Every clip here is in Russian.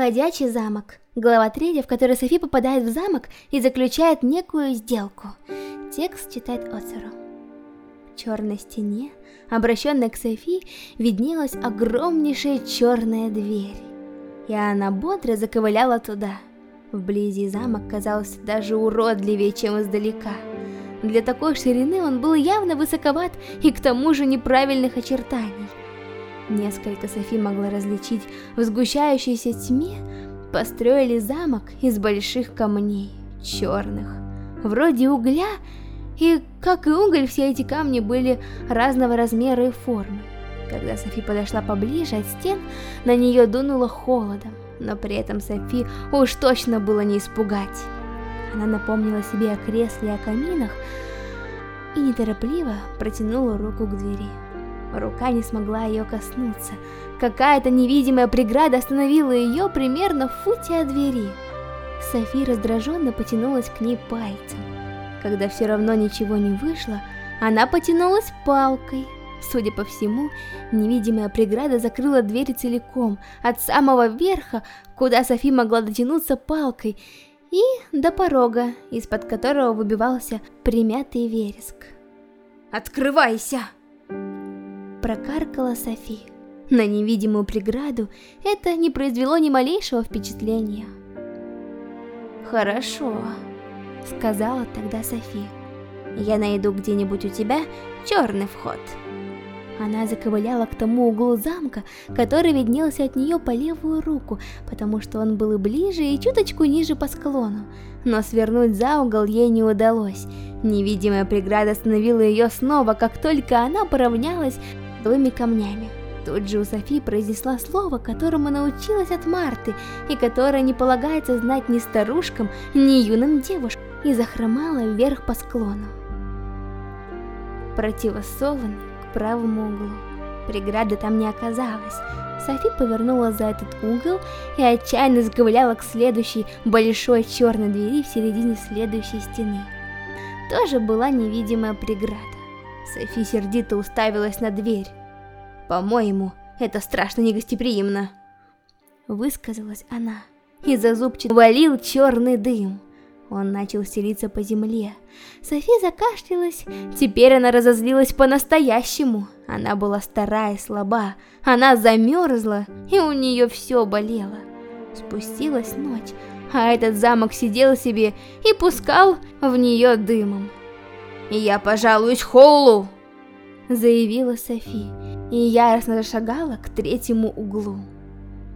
Ходячий замок. Глава 3, в которой Софи попадает в замок и заключает некую сделку. Текст читает Оцеру. В черной стене, обращенной к Софи, виднелась огромнейшая черная дверь. И она бодро заковыляла туда. Вблизи замок казался даже уродливее, чем издалека. Для такой ширины он был явно высоковат и к тому же неправильных очертаний. Несколько Софи могла различить в сгущающейся тьме, построили замок из больших камней, черных, вроде угля, и, как и уголь, все эти камни были разного размера и формы. Когда Софи подошла поближе от стен, на нее дунуло холодом, но при этом Софи уж точно было не испугать. Она напомнила себе о кресле и о каминах и неторопливо протянула руку к двери. Рука не смогла ее коснуться. Какая-то невидимая преграда остановила ее примерно в футе от двери. Софи раздраженно потянулась к ней пальцем. Когда все равно ничего не вышло, она потянулась палкой. Судя по всему, невидимая преграда закрыла дверь целиком, от самого верха, куда Софи могла дотянуться палкой, и до порога, из-под которого выбивался примятый вереск. «Открывайся!» Прокаркала Софи. На невидимую преграду это не произвело ни малейшего впечатления. «Хорошо», — сказала тогда Софи. «Я найду где-нибудь у тебя черный вход». Она заковыляла к тому углу замка, который виднелся от нее по левую руку, потому что он был и ближе, и чуточку ниже по склону. Но свернуть за угол ей не удалось. Невидимая преграда остановила ее снова, как только она поравнялась белыми камнями. Тут же у Софи произнесла слово, которому научилась от Марты, и которое не полагается знать ни старушкам, ни юным девушкам, и захромала вверх по склону. Противосолоный правому углу. Преграды там не оказалось. Софи повернула за этот угол и отчаянно сковыляла к следующей большой черной двери в середине следующей стены. Тоже была невидимая преграда. Софи сердито уставилась на дверь. «По-моему, это страшно негостеприимно», — высказалась она. Из-за зубчатого валил черный дым. Он начал стелиться по земле. Софи закашлялась. Теперь она разозлилась по-настоящему. Она была старая и слаба. Она замерзла, и у нее все болело. Спустилась ночь, а этот замок сидел себе и пускал в нее дымом. «Я пожалуюсь Холлу!» Заявила Софи, и яростно зашагала к третьему углу.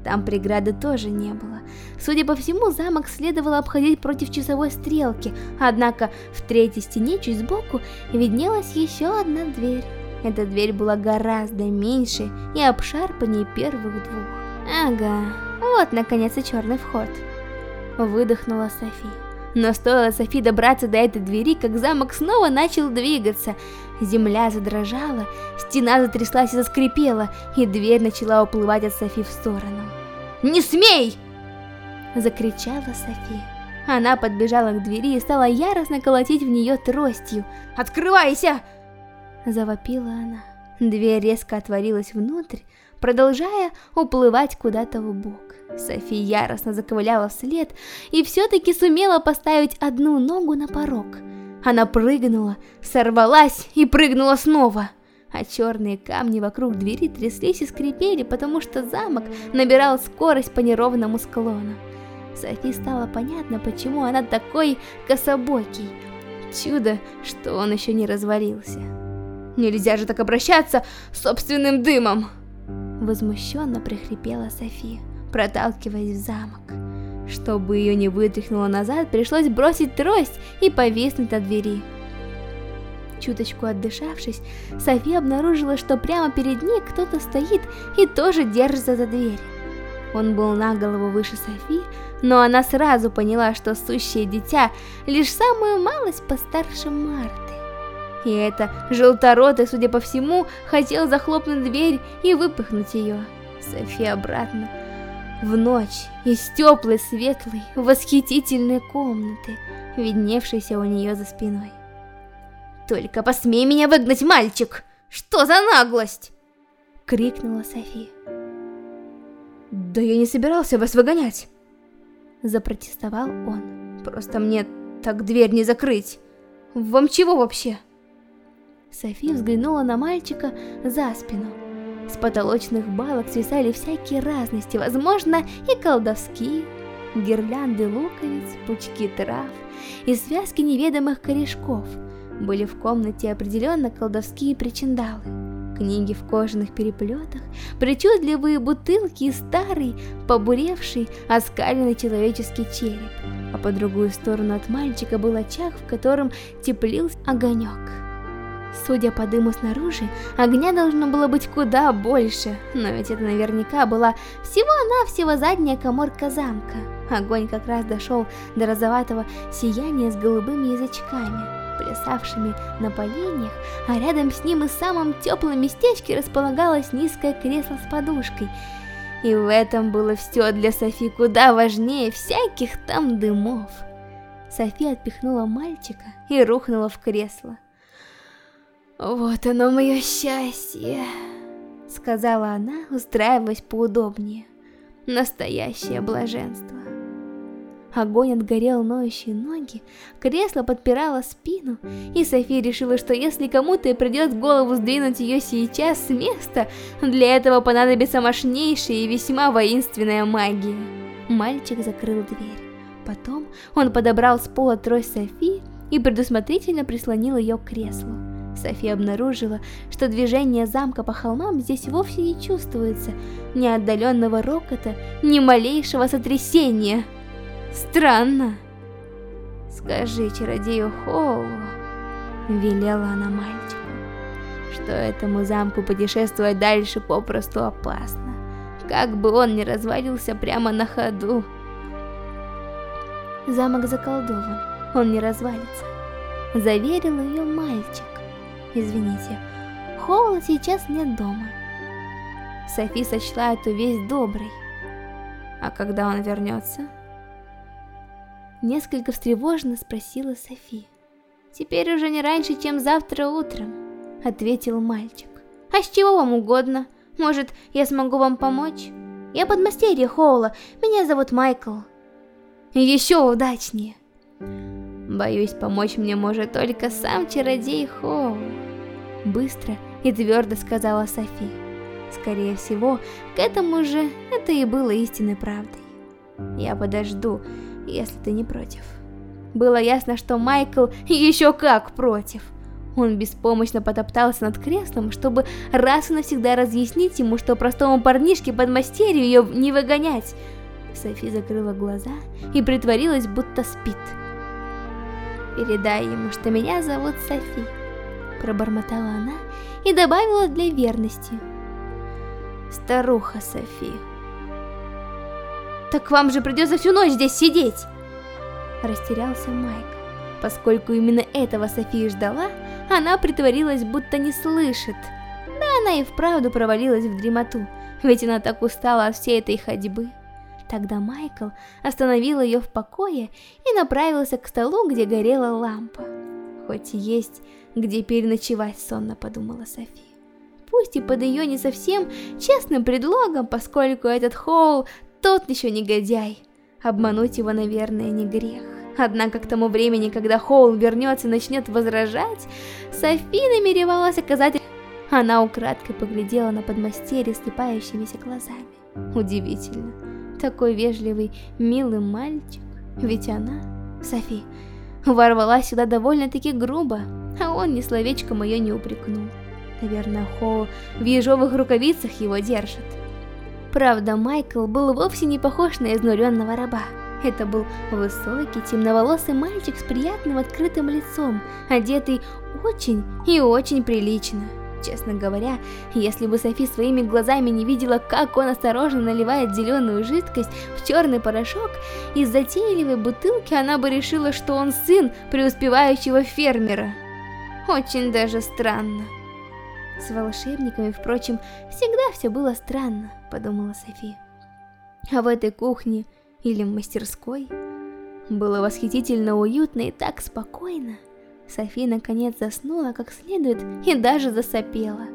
Там преграды тоже не было. Судя по всему, замок следовало обходить против часовой стрелки, однако в третьей стене чуть сбоку виднелась еще одна дверь. Эта дверь была гораздо меньше и обшарпаннее первых двух. Ага, вот наконец и черный вход. Выдохнула Софи. Но стоило Софи добраться до этой двери, как замок снова начал двигаться. Земля задрожала, стена затряслась и заскрипела, и дверь начала уплывать от Софи в сторону. «Не смей!» Закричала Софи. Она подбежала к двери и стала яростно колотить в нее тростью. «Открывайся!» Завопила она. Дверь резко отворилась внутрь, продолжая уплывать куда-то в бок. Софи яростно заковыляла вслед и все-таки сумела поставить одну ногу на порог. Она прыгнула, сорвалась и прыгнула снова. А черные камни вокруг двери тряслись и скрипели, потому что замок набирал скорость по неровному склону. Софи стало понятно, почему она такой кособокий. Чудо, что он еще не развалился. Нельзя же так обращаться с собственным дымом! Возмущенно прихрипела София проталкиваясь в замок. Чтобы ее не вытряхнуло назад, пришлось бросить трость и повиснуть от двери. Чуточку отдышавшись, София обнаружила, что прямо перед ней кто-то стоит и тоже держится за дверь. Он был на голову выше Софи, но она сразу поняла, что сущее дитя лишь самую малость постарше Марты. И это желторотый, судя по всему, хотел захлопнуть дверь и выпихнуть ее. София обратно в ночь из теплой, светлой, восхитительной комнаты, видневшейся у нее за спиной. «Только посмей меня выгнать, мальчик! Что за наглость?» — крикнула София. Да я не собирался вас выгонять. Запротестовал он. Просто мне так дверь не закрыть. Вам чего вообще? Софи взглянула на мальчика за спину. С потолочных балок свисали всякие разности, возможно, и колдовские, гирлянды луковиц, пучки трав и связки неведомых корешков. Были в комнате определенно колдовские причиндалы. Книги в кожаных переплетах, причудливые бутылки и старый, побуревший, оскаленный человеческий череп. А по другую сторону от мальчика был очаг, в котором теплился огонек. Судя по дыму снаружи, огня должно было быть куда больше, но ведь это наверняка была всего-навсего задняя коморка замка. Огонь как раз дошел до розоватого сияния с голубыми язычками, плясавшими на поленьях, а рядом с ним и в самом теплом местечке располагалось низкое кресло с подушкой. И в этом было все для Софи куда важнее всяких там дымов. Софи отпихнула мальчика и рухнула в кресло. «Вот оно мое счастье», — сказала она, устраиваясь поудобнее. «Настоящее блаженство». Огонь отгорел ноющие ноги, кресло подпирало спину, и София решила, что если кому-то и придет в голову сдвинуть ее сейчас с места, для этого понадобится мощнейшая и весьма воинственная магия. Мальчик закрыл дверь. Потом он подобрал с пола трость Софии и предусмотрительно прислонил ее к креслу. София обнаружила, что движение замка по холмам здесь вовсе не чувствуется, ни отдаленного рокота, ни малейшего сотрясения. Странно. Скажи чародею Хоулу, велела она мальчику, что этому замку путешествовать дальше попросту опасно, как бы он ни развалился прямо на ходу. Замок заколдован, он не развалится, заверил ее мальчик. Извините, Хоула сейчас нет дома. Софи сочла эту весть доброй. А когда он вернется? Несколько встревоженно спросила Софи. «Теперь уже не раньше, чем завтра утром», — ответил мальчик. «А с чего вам угодно? Может, я смогу вам помочь? Я подмастерье Хоула, меня зовут Майкл». «Еще удачнее!» Боюсь, помочь мне может только сам чародей Хоу. Быстро и твердо сказала Софи. Скорее всего, к этому же это и было истинной правдой. Я подожду, если ты не против. Было ясно, что Майкл еще как против. Он беспомощно потоптался над креслом, чтобы раз и навсегда разъяснить ему, что простому парнишке под мастерью ее не выгонять. Софи закрыла глаза и притворилась, будто спит. «Передай ему, что меня зовут Софи», — пробормотала она и добавила для верности. «Старуха Софи». «Так вам же придется всю ночь здесь сидеть!» Растерялся Майк. Поскольку именно этого София ждала, она притворилась, будто не слышит. Да она и вправду провалилась в дремоту, ведь она так устала от всей этой ходьбы. Тогда Майкл остановил ее в покое и направился к столу, где горела лампа. Хоть есть где переночевать, сонно подумала София. Пусть и под ее не совсем честным предлогом, поскольку этот Хоул тот еще негодяй. Обмануть его, наверное, не грех. Однако к тому времени, когда Хоул вернется и начнет возражать, Софи намеревалась оказать... Она украдкой поглядела на подмастерье слепающимися глазами. Удивительно такой вежливый, милый мальчик. Ведь она, Софи, ворвалась сюда довольно-таки грубо, а он ни словечком ее не упрекнул. Наверное, Хоу в ежовых рукавицах его держит. Правда, Майкл был вовсе не похож на изнуренного раба. Это был высокий, темноволосый мальчик с приятным открытым лицом, одетый очень и очень прилично. Честно говоря, если бы Софи своими глазами не видела, как он осторожно наливает зеленую жидкость в черный порошок, из затейливой бутылки она бы решила, что он сын преуспевающего фермера. Очень даже странно. С волшебниками, впрочем, всегда все было странно, подумала Софи. А в этой кухне или мастерской было восхитительно уютно и так спокойно. София наконец заснула как следует и даже засопела.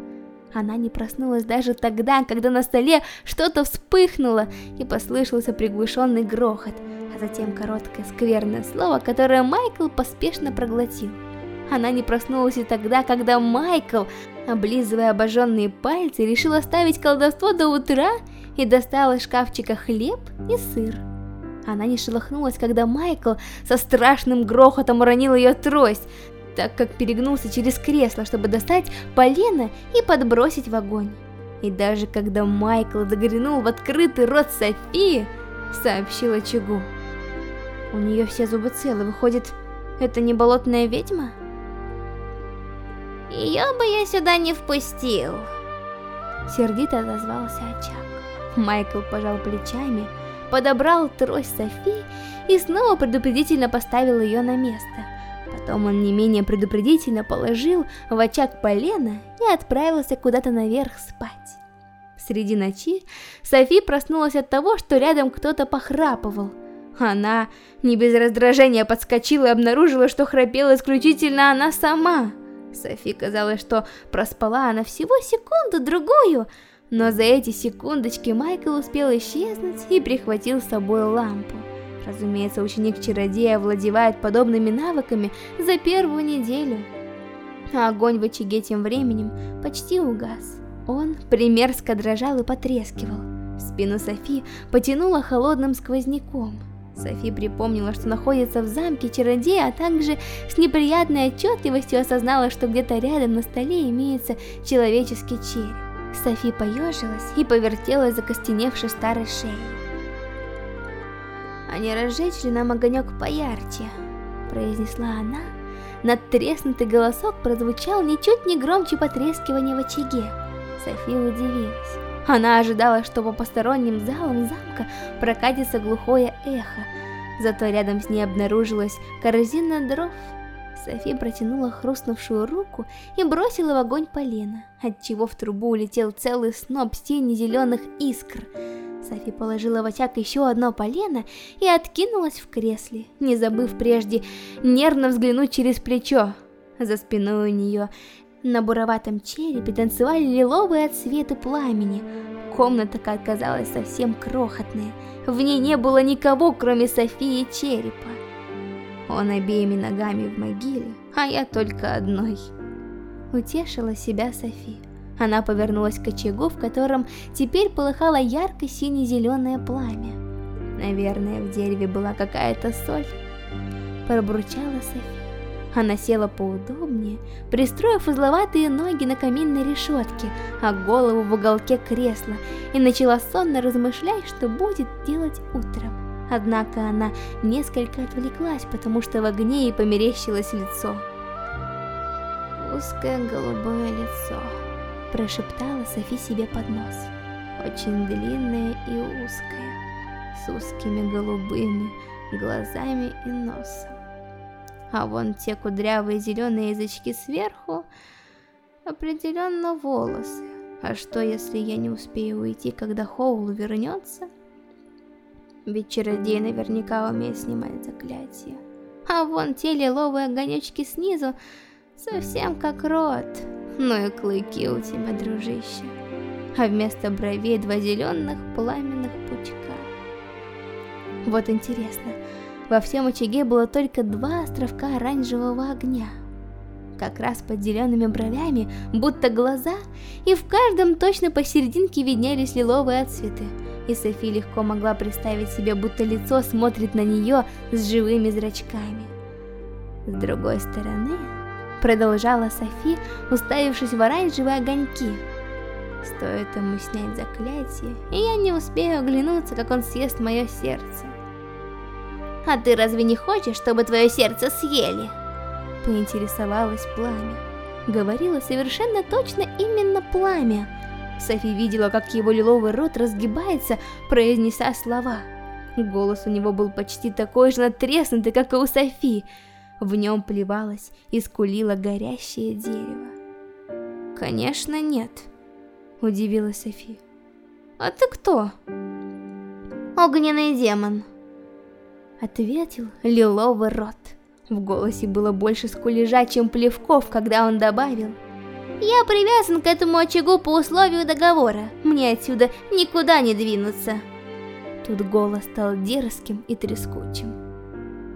Она не проснулась даже тогда, когда на столе что-то вспыхнуло и послышался приглушенный грохот, а затем короткое скверное слово, которое Майкл поспешно проглотил. Она не проснулась и тогда, когда Майкл, облизывая обожженные пальцы, решил оставить колдовство до утра и достал из шкафчика хлеб и сыр. Она не шелохнулась, когда Майкл со страшным грохотом уронил ее трость, так как перегнулся через кресло, чтобы достать полено и подбросить в огонь. И даже когда Майкл заглянул в открытый рот Софии, сообщил очагу. У нее все зубы целы, выходит, это не болотная ведьма? Ее бы я сюда не впустил. Сердито отозвался очаг. Майкл пожал плечами, подобрал трость Софи и снова предупредительно поставил ее на место. Потом он не менее предупредительно положил в очаг полено и отправился куда-то наверх спать. Среди ночи Софи проснулась от того, что рядом кто-то похрапывал. Она не без раздражения подскочила и обнаружила, что храпела исключительно она сама. Софи казалось, что проспала она всего секунду-другую, но за эти секундочки Майкл успел исчезнуть и прихватил с собой лампу. Разумеется, ученик-чародея овладевает подобными навыками за первую неделю. А огонь в очаге тем временем почти угас. Он примерзко дрожал и потрескивал. Спину Софи потянуло холодным сквозняком. Софи припомнила, что находится в замке чародея, а также с неприятной отчетливостью осознала, что где-то рядом на столе имеется человеческий череп. Софи поежилась и повертелась закостеневшей старой шеей. «А не разжечь ли нам огонек поярче?» – произнесла она. Надтреснутый голосок прозвучал ничуть не громче потрескивания в очаге. Софи удивилась. Она ожидала, что по посторонним залам замка прокатится глухое эхо, зато рядом с ней обнаружилась корзина дров. Софи протянула хрустнувшую руку и бросила в огонь полено, отчего в трубу улетел целый сноп сине-зеленых искр. Софи положила в очаг еще одно полено и откинулась в кресле, не забыв прежде нервно взглянуть через плечо. За спиной у нее на буроватом черепе танцевали лиловые отсветы пламени. Комната оказалась совсем крохотная. В ней не было никого, кроме Софии черепа. Он обеими ногами в могиле, а я только одной. Утешила себя Софи. Она повернулась к очагу, в котором теперь полыхало ярко-сине-зеленое пламя. Наверное, в дереве была какая-то соль. Пробурчала Софи. Она села поудобнее, пристроив узловатые ноги на каминной решетке, а голову в уголке кресла, и начала сонно размышлять, что будет делать утром. Однако она несколько отвлеклась, потому что в огне ей померещилось лицо. «Узкое голубое лицо», – прошептала Софи себе под нос. «Очень длинное и узкое, с узкими голубыми глазами и носом. А вон те кудрявые зеленые язычки сверху определенно волосы. А что, если я не успею уйти, когда Хоул вернется? Ведь чародей наверняка умеет снимать заклятия. А вон те лиловые огонечки снизу, совсем как рот. Ну и клыки у тебя, дружище. А вместо бровей два зеленых пламенных пучка. Вот интересно, во всем очаге было только два островка оранжевого огня. Как раз под зелеными бровями, будто глаза, и в каждом точно посерединке виднелись лиловые отцветы. И Софи легко могла представить себе, будто лицо смотрит на нее с живыми зрачками. С другой стороны, продолжала Софи, уставившись в оранжевые огоньки. Стоит ему снять заклятие, и я не успею оглянуться, как он съест мое сердце. А ты разве не хочешь, чтобы твое сердце съели? Поинтересовалась пламя. Говорила совершенно точно именно пламя. Софи видела, как его лиловый рот разгибается, произнеся слова. Голос у него был почти такой же натреснутый, как и у Софи. В нем плевалось и скулило горящее дерево. «Конечно нет», — удивилась Софи. «А ты кто?» «Огненный демон», ответил лиловый рот. В голосе было больше скулежа, чем плевков, когда он добавил Я привязан к этому очагу по условию договора. Мне отсюда никуда не двинуться. Тут голос стал дерзким и трескучим.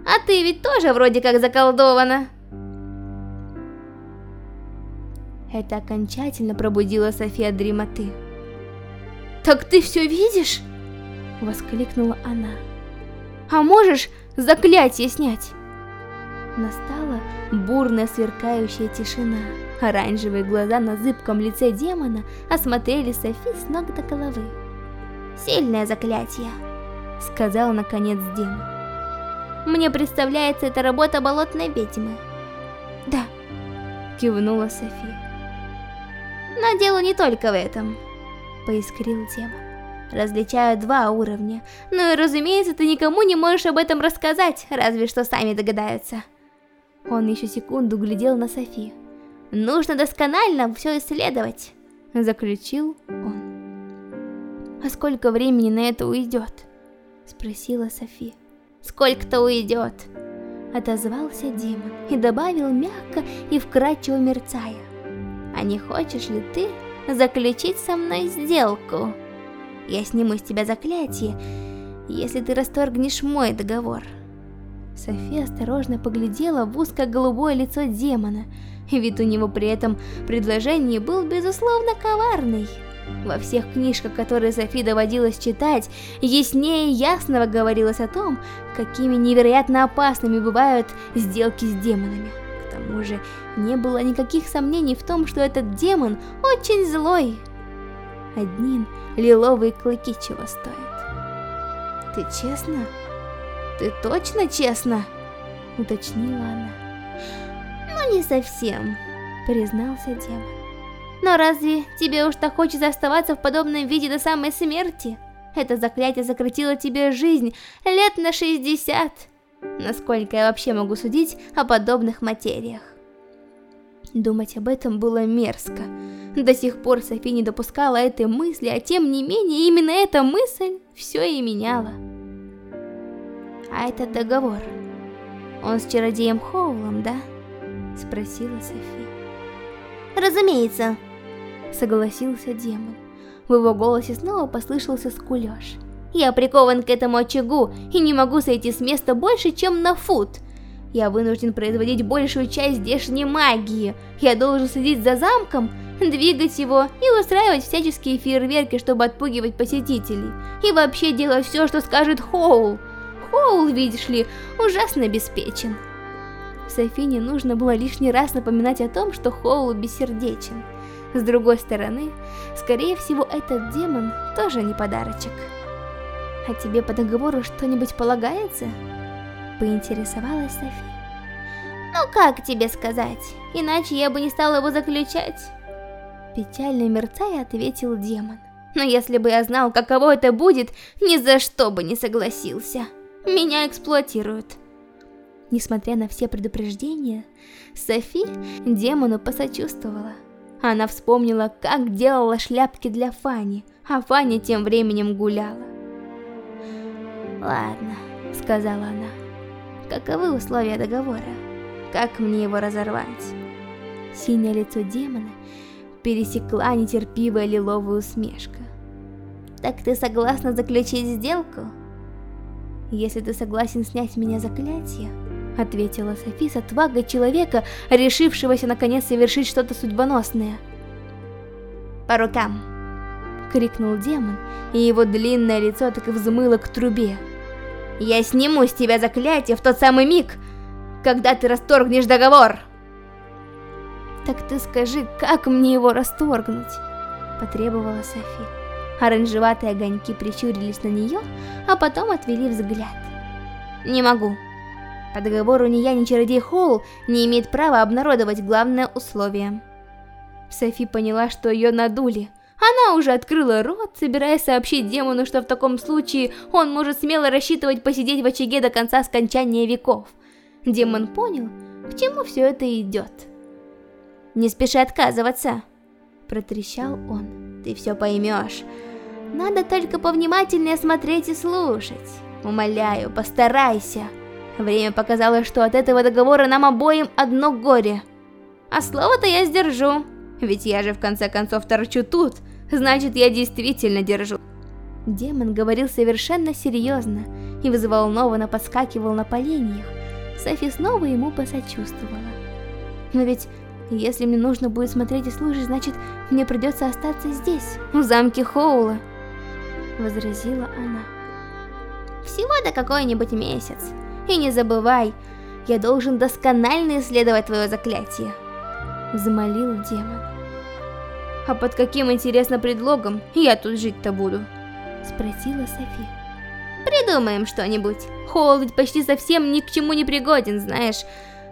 А ты ведь тоже вроде как заколдована. Это окончательно пробудило София от дремоты. «Так ты все видишь?» Воскликнула она. «А можешь заклятие снять?» Настала бурная сверкающая тишина. Оранжевые глаза на зыбком лице демона осмотрели Софи с ног до головы. «Сильное заклятие», — сказал наконец демон. «Мне представляется, это работа болотной ведьмы». «Да», — кивнула Софи. «Но дело не только в этом», — поискрил демон. Различаю два уровня, но и разумеется ты никому не можешь об этом рассказать, разве что сами догадаются. Он еще секунду глядел на Софи. Нужно досконально все исследовать, заключил он. А сколько времени на это уйдет? Спросила Софи. Сколько-то уйдет. Отозвался демон и добавил мягко и вкрадчиво мерцая. А не хочешь ли ты заключить со мной сделку? Я сниму с тебя заклятие, если ты расторгнешь мой договор. София осторожно поглядела в узко-голубое лицо демона, вид у него при этом предложении был безусловно коварный. Во всех книжках, которые Софи доводилось читать, яснее ясного говорилось о том, какими невероятно опасными бывают сделки с демонами. К тому же, не было никаких сомнений в том, что этот демон очень злой. Одним лиловые клыки чего стоят. Ты честно? Ты точно честно? Уточнила она. Ну не совсем, признался демон. Но разве тебе уж так хочется оставаться в подобном виде до самой смерти? Это заклятие сократило тебе жизнь лет на 60. Насколько я вообще могу судить о подобных материях? Думать об этом было мерзко. До сих пор Софи не допускала этой мысли, а тем не менее именно эта мысль все и меняла. А этот договор, он с чародеем Хоулом, да? Спросила Софи. Разумеется, согласился демон. В его голосе снова послышался скулеж. Я прикован к этому очагу и не могу сойти с места больше, чем на фут. Я вынужден производить большую часть здешней магии. Я должен следить за замком, двигать его и устраивать всяческие фейерверки, чтобы отпугивать посетителей. И вообще делать все, что скажет Хоул. Хоул, видишь ли, ужасно обеспечен. Софи нужно было лишний раз напоминать о том, что Хоул бессердечен. С другой стороны, скорее всего, этот демон тоже не подарочек. А тебе по договору что-нибудь полагается? Поинтересовалась Софи. Ну как тебе сказать, иначе я бы не стала его заключать. Печально мерцая ответил демон. Но если бы я знал, каково это будет, ни за что бы не согласился. Меня эксплуатируют. Несмотря на все предупреждения, Софи демону посочувствовала. Она вспомнила, как делала шляпки для Фани, а Фаня тем временем гуляла. «Ладно», — сказала она, — «каковы условия договора? Как мне его разорвать?» Синее лицо демона пересекла нетерпивая лиловая усмешка. «Так ты согласна заключить сделку?» «Если ты согласен снять с меня заклятие», — ответила Софи с отвагой человека, решившегося наконец совершить что-то судьбоносное. «По рукам!» — крикнул демон, и его длинное лицо так и взмыло к трубе. «Я сниму с тебя заклятие в тот самый миг, когда ты расторгнешь договор!» «Так ты скажи, как мне его расторгнуть?» Потребовала Софи. Оранжеватые огоньки прищурились на нее, а потом отвели взгляд. «Не могу. По договору ни я, ни чародей Холл не имеет права обнародовать главное условие». Софи поняла, что ее надули. Она уже открыла рот, собираясь сообщить демону, что в таком случае он может смело рассчитывать посидеть в очаге до конца скончания веков. Демон понял, к чему все это идет. Не спеши отказываться, протрещал он. Ты все поймешь. Надо только повнимательнее смотреть и слушать. Умоляю, постарайся. Время показало, что от этого договора нам обоим одно горе. А слово-то я сдержу. Ведь я же в конце концов торчу тут, значит я действительно держу. Демон говорил совершенно серьезно и взволнованно подскакивал на поленьях. Софи снова ему посочувствовала. Но ведь, если мне нужно будет смотреть и слушать, значит, мне придется остаться здесь, в замке Хоула. Возразила она. Всего-то какой-нибудь месяц. И не забывай, я должен досконально исследовать твое заклятие. Взмолил демон. А под каким, интересно, предлогом я тут жить-то буду? Спросила Софи. Придумаем что-нибудь. Холл ведь почти совсем ни к чему не пригоден, знаешь,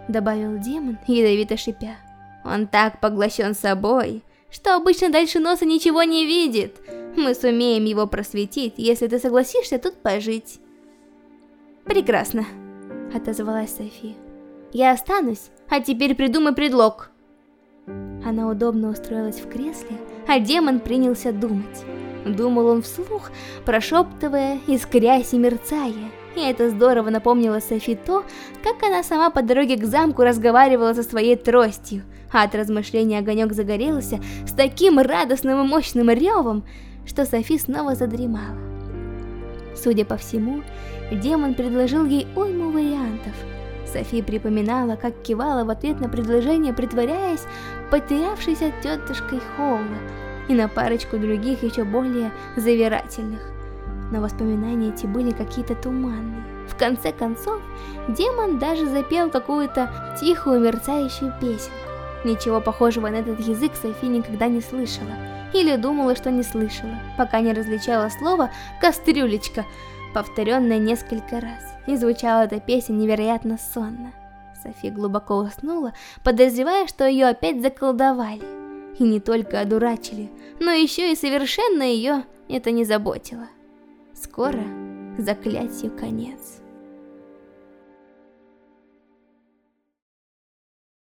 добавил демон, ядовито шипя. Он так поглощен собой, что обычно дальше носа ничего не видит. Мы сумеем его просветить, если ты согласишься тут пожить. Прекрасно, отозвалась Софи. Я останусь, а теперь придумай предлог. Она удобно устроилась в кресле, а демон принялся думать. Думал он вслух, прошептывая, искрясь и мерцая. И это здорово напомнило Софи то, как она сама по дороге к замку разговаривала со своей тростью. А от размышления огонек загорелся с таким радостным и мощным ревом, что Софи снова задремала. Судя по всему, демон предложил ей уйму вариантов. Софи припоминала, как кивала в ответ на предложение, притворяясь потерявшейся тетушкой Холла, и на парочку других еще более завирательных. Но воспоминания эти были какие-то туманные. В конце концов, демон даже запел какую-то тихую мерцающую песенку. Ничего похожего на этот язык Софи никогда не слышала. Или думала, что не слышала, пока не различала слово «кастрюлечка», повторенное несколько раз. И звучала эта песня невероятно сонно. Софи глубоко уснула, подозревая, что ее опять заколдовали. И не только одурачили, но еще и совершенно ее это не заботило. Скоро заклятию конец.